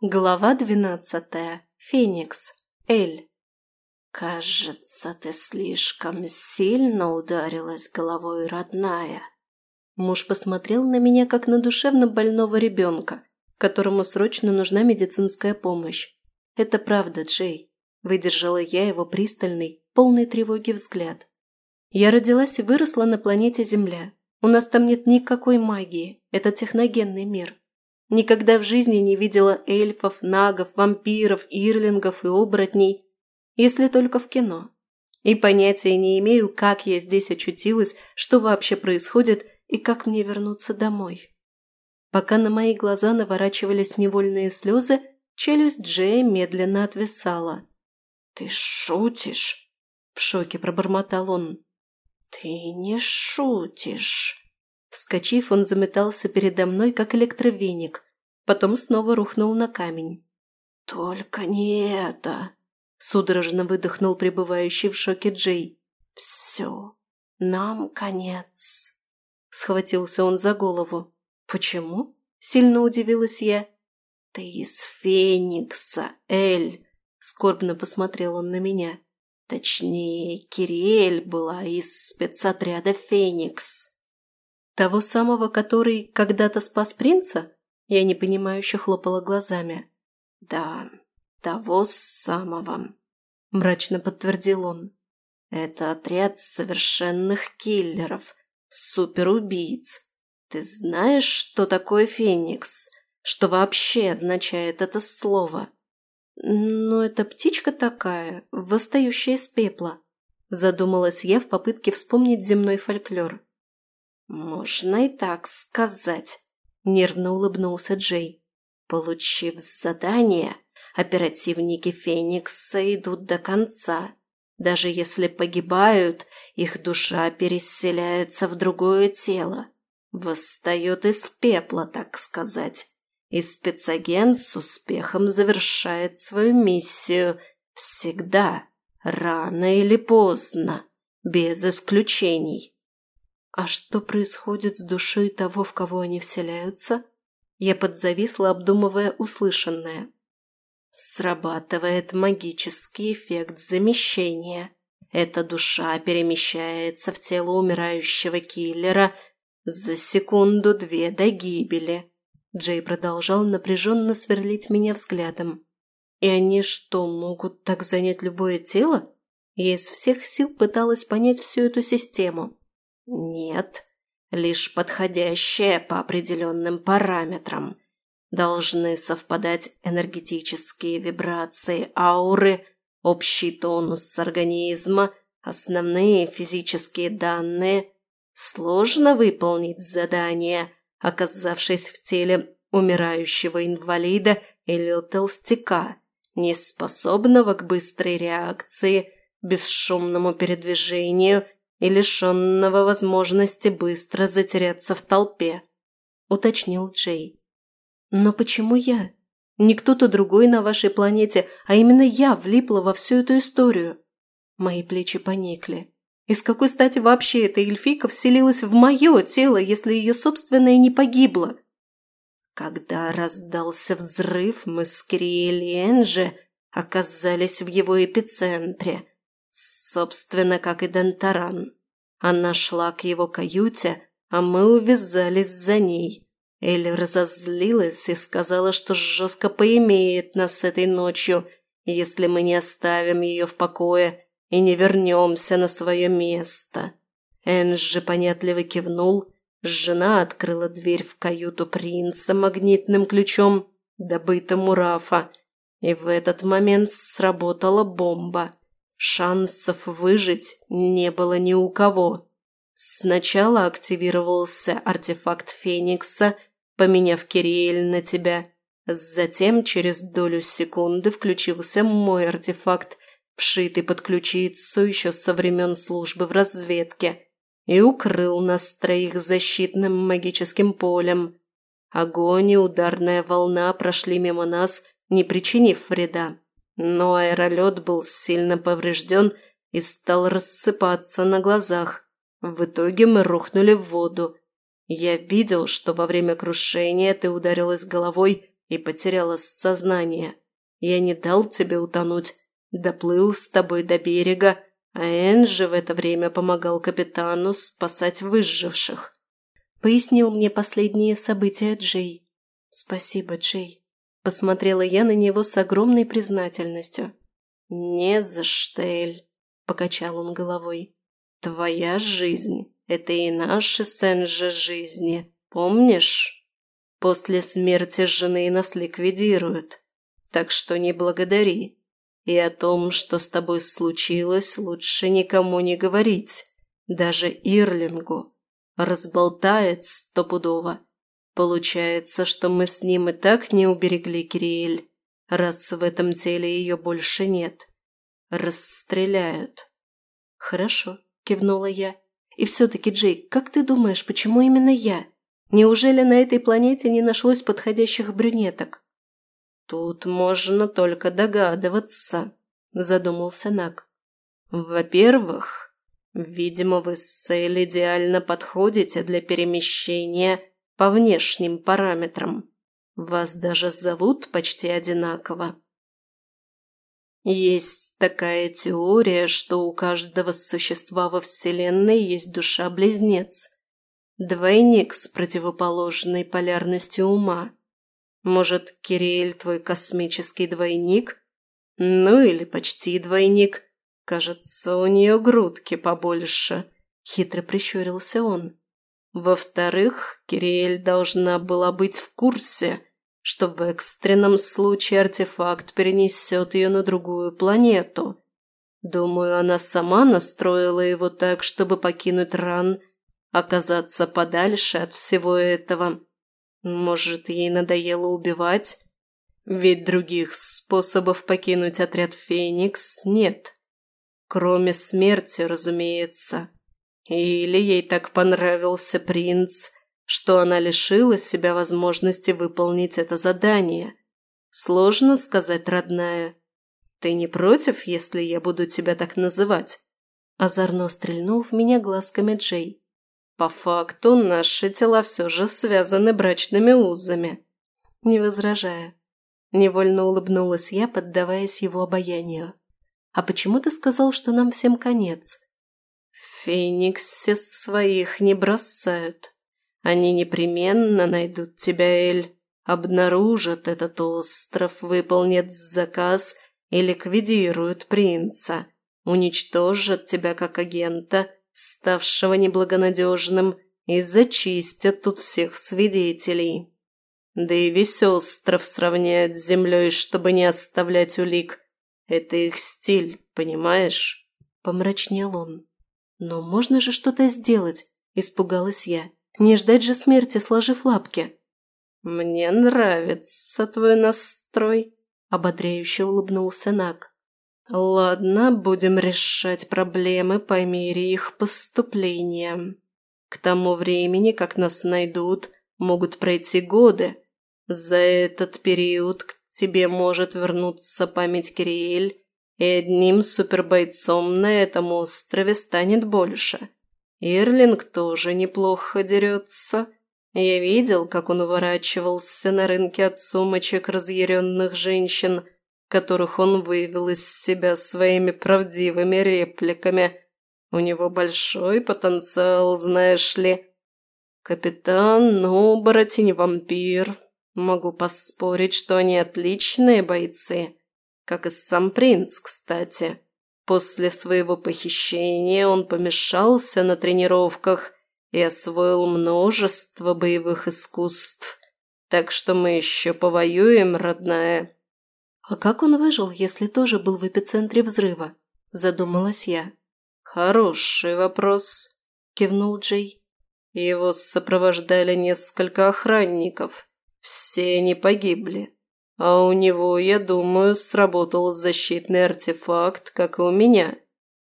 Глава двенадцатая. Феникс. Эль. «Кажется, ты слишком сильно ударилась головой, родная». Муж посмотрел на меня, как на душевно больного ребенка, которому срочно нужна медицинская помощь. «Это правда, Джей», – выдержала я его пристальный, полный тревоги взгляд. «Я родилась и выросла на планете Земля. У нас там нет никакой магии. Это техногенный мир. Никогда в жизни не видела эльфов, нагов, вампиров, ирлингов и оборотней, если только в кино. И понятия не имею, как я здесь очутилась, что вообще происходит и как мне вернуться домой. Пока на мои глаза наворачивались невольные слезы, челюсть Джея медленно отвисала. «Ты шутишь?» – в шоке пробормотал он. «Ты не шутишь!» Вскочив, он заметался передо мной, как электровеник, потом снова рухнул на камень. «Только не это!» – судорожно выдохнул пребывающий в шоке Джей. «Все, нам конец!» – схватился он за голову. «Почему?» – сильно удивилась я. «Ты из Феникса, Эль!» – скорбно посмотрел он на меня. Точнее, Кириэль была из спецотряда «Феникс». Того самого, который когда-то спас принца? Я непонимающе хлопала глазами. Да, того самого, мрачно подтвердил он. Это отряд совершенных киллеров, суперубийц. Ты знаешь, что такое Феникс? Что вообще означает это слово? Но это птичка такая, восстающая из пепла. Задумалась я в попытке вспомнить земной фольклор. «Можно и так сказать», – нервно улыбнулся Джей. «Получив задание, оперативники Феникса идут до конца. Даже если погибают, их душа переселяется в другое тело. Восстает из пепла, так сказать. И спецагент с успехом завершает свою миссию всегда, рано или поздно, без исключений». А что происходит с душой того, в кого они вселяются, я подзависла, обдумывая услышанное. Срабатывает магический эффект замещения. Эта душа перемещается в тело умирающего киллера за секунду-две до гибели. Джей продолжал напряженно сверлить меня взглядом. И они что, могут так занять любое тело? Я из всех сил пыталась понять всю эту систему. Нет, лишь подходящее по определенным параметрам. Должны совпадать энергетические вибрации ауры, общий тонус организма, основные физические данные. Сложно выполнить задание, оказавшись в теле умирающего инвалида или толстяка, неспособного к быстрой реакции, бесшумному передвижению – лишенного возможности быстро затеряться в толпе», – уточнил Джей. «Но почему я? Не кто-то другой на вашей планете, а именно я влипла во всю эту историю». Мои плечи поникли. И с какой стати вообще эта эльфийка вселилась в мое тело, если ее собственное не погибло? Когда раздался взрыв, мы с Кириэль и Энджи оказались в его эпицентре – собственно, как и Дентаран. Она шла к его каюте, а мы увязались за ней. Элли разозлилась и сказала, что жестко поимеет нас этой ночью, если мы не оставим ее в покое и не вернемся на свое место. Энджи понятливо кивнул, жена открыла дверь в каюту принца магнитным ключом, добытым у Рафа, и в этот момент сработала бомба – Шансов выжить не было ни у кого. Сначала активировался артефакт Феникса, поменяв Кириэль на тебя. Затем через долю секунды включился мой артефакт, вшитый под ключицу еще со времен службы в разведке, и укрыл нас троих защитным магическим полем. Огонь и ударная волна прошли мимо нас, не причинив вреда. Но лед был сильно поврежден и стал рассыпаться на глазах. В итоге мы рухнули в воду. Я видел, что во время крушения ты ударилась головой и потеряла сознание. Я не дал тебе утонуть. Доплыл с тобой до берега, а Энджи в это время помогал капитану спасать выживших. Пояснил мне последние события Джей. Спасибо, Джей. Посмотрела я на него с огромной признательностью. «Не за штель», – покачал он головой. «Твоя жизнь – это и наши сенжи жизни, помнишь? После смерти жены нас ликвидируют, так что не благодари. И о том, что с тобой случилось, лучше никому не говорить, даже Ирлингу. Разболтает стопудово» Получается, что мы с ним и так не уберегли Кириэль, раз в этом теле ее больше нет. Расстреляют. Хорошо, кивнула я. И все-таки, Джейк, как ты думаешь, почему именно я? Неужели на этой планете не нашлось подходящих брюнеток? Тут можно только догадываться, задумался Нак. Во-первых, видимо, вы с Сэль идеально подходите для перемещения по внешним параметрам. Вас даже зовут почти одинаково. Есть такая теория, что у каждого существа во Вселенной есть душа-близнец, двойник с противоположной полярностью ума. Может, Кириэль твой космический двойник? Ну или почти двойник. Кажется, у нее грудки побольше. Хитро прищурился он. Во-вторых, Кириэль должна была быть в курсе, что в экстренном случае артефакт перенесет ее на другую планету. Думаю, она сама настроила его так, чтобы покинуть ран, оказаться подальше от всего этого. Может, ей надоело убивать? Ведь других способов покинуть отряд «Феникс» нет. Кроме смерти, разумеется. Или ей так понравился принц, что она лишилась себя возможности выполнить это задание. Сложно сказать, родная. Ты не против, если я буду тебя так называть?» Озорно стрельнул в меня глазками Джей. «По факту наши тела все же связаны брачными узами». Не возражая. Невольно улыбнулась я, поддаваясь его обаянию. «А почему ты сказал, что нам всем конец?» Фениксе своих не бросают. Они непременно найдут тебя, Эль, обнаружат этот остров, выполнят заказ и ликвидируют принца, уничтожат тебя как агента, ставшего неблагонадежным, и зачистят тут всех свидетелей. Да и весь остров сравняют с землей, чтобы не оставлять улик. Это их стиль, понимаешь? Помрачнел он. Но можно же что-то сделать, испугалась я. Не ждать же смерти, сложив лапки. Мне нравится твой настрой, ободряюще улыбнулся Нак. Ладно, будем решать проблемы по мере их поступления. К тому времени, как нас найдут, могут пройти годы. За этот период к тебе может вернуться память Кириэль и Одним супербойцом на этом острове станет больше. Ирлинг тоже неплохо дерется. Я видел, как он уворачивался на рынке от сумочек разъяренных женщин, которых он вывел из себя своими правдивыми репликами. У него большой потенциал, знаешь ли. Капитан, оборотень, вампир. Могу поспорить, что они отличные бойцы как и сам принц, кстати. После своего похищения он помешался на тренировках и освоил множество боевых искусств. Так что мы еще повоюем, родная». «А как он выжил, если тоже был в эпицентре взрыва?» – задумалась я. «Хороший вопрос», – кивнул Джей. Его сопровождали несколько охранников. Все они погибли. А у него, я думаю, сработал защитный артефакт, как и у меня.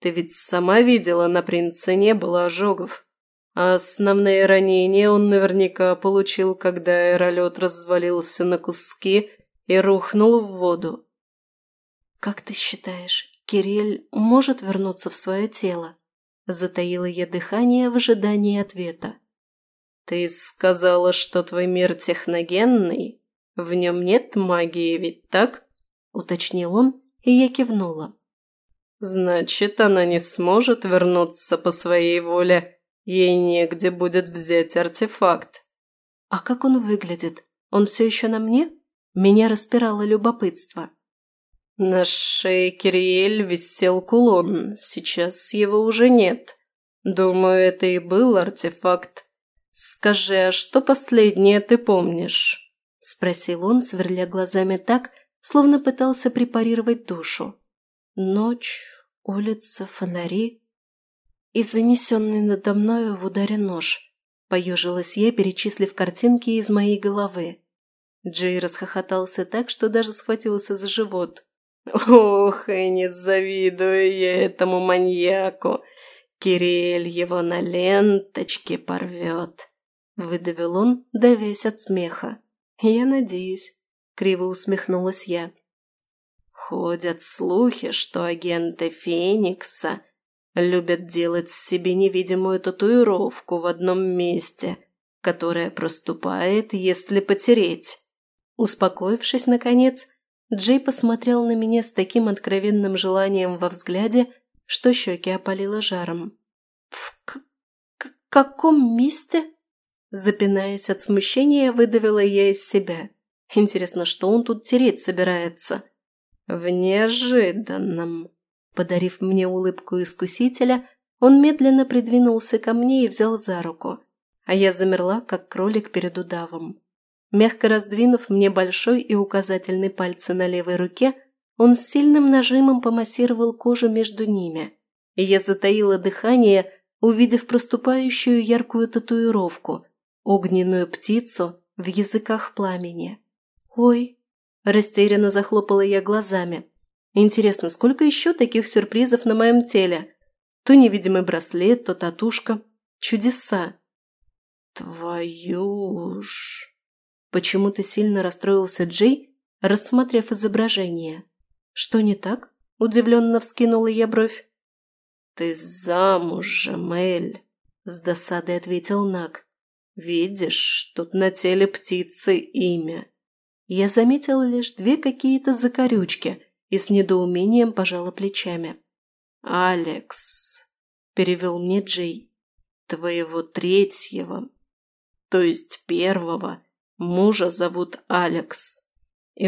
Ты ведь сама видела, на принце не было ожогов. А основные ранения он наверняка получил, когда аэролет развалился на куски и рухнул в воду. «Как ты считаешь, Кириль может вернуться в свое тело?» Затаила я дыхание в ожидании ответа. «Ты сказала, что твой мир техногенный?» В нем нет магии, ведь так?» – уточнил он, и я кивнула. «Значит, она не сможет вернуться по своей воле. Ей негде будет взять артефакт». «А как он выглядит? Он все еще на мне?» Меня распирало любопытство. На шее Кириэль висел кулон, сейчас его уже нет. Думаю, это и был артефакт. Скажи, а что последнее ты помнишь? Спросил он, сверля глазами так, словно пытался препарировать душу. Ночь, улица, фонари и занесенный надо мною в ударе нож. Поежилась я, перечислив картинки из моей головы. Джей расхохотался так, что даже схватился за живот. Ох, и не завидую «Я надеюсь», — криво усмехнулась я. «Ходят слухи, что агенты Феникса любят делать себе невидимую татуировку в одном месте, которая проступает, если потереть». Успокоившись, наконец, Джей посмотрел на меня с таким откровенным желанием во взгляде, что щеки опалило жаром. «В каком месте?» Запинаясь от смущения, выдавила я из себя. Интересно, что он тут тереть собирается? В неожиданном. Подарив мне улыбку искусителя, он медленно придвинулся ко мне и взял за руку. А я замерла, как кролик перед удавом. Мягко раздвинув мне большой и указательный пальцы на левой руке, он с сильным нажимом помассировал кожу между ними. И я затаила дыхание, увидев проступающую яркую татуировку – огненную птицу в языках пламени. «Ой!» – растерянно захлопала я глазами. «Интересно, сколько еще таких сюрпризов на моем теле? То невидимый браслет, то татушка. Чудеса!» «Твою ж!» Почему-то сильно расстроился Джей, рассмотрев изображение. «Что не так?» – удивленно вскинула я бровь. «Ты замужем, Эль!» – с досадой ответил Нак.«Видишь, тут на теле птицы имя». Я заметила лишь две какие-то закорючки и с недоумением пожала плечами. «Алекс», – перевел мне Джей, – «твоего третьего, то есть первого, Мужа зовут Алекс, и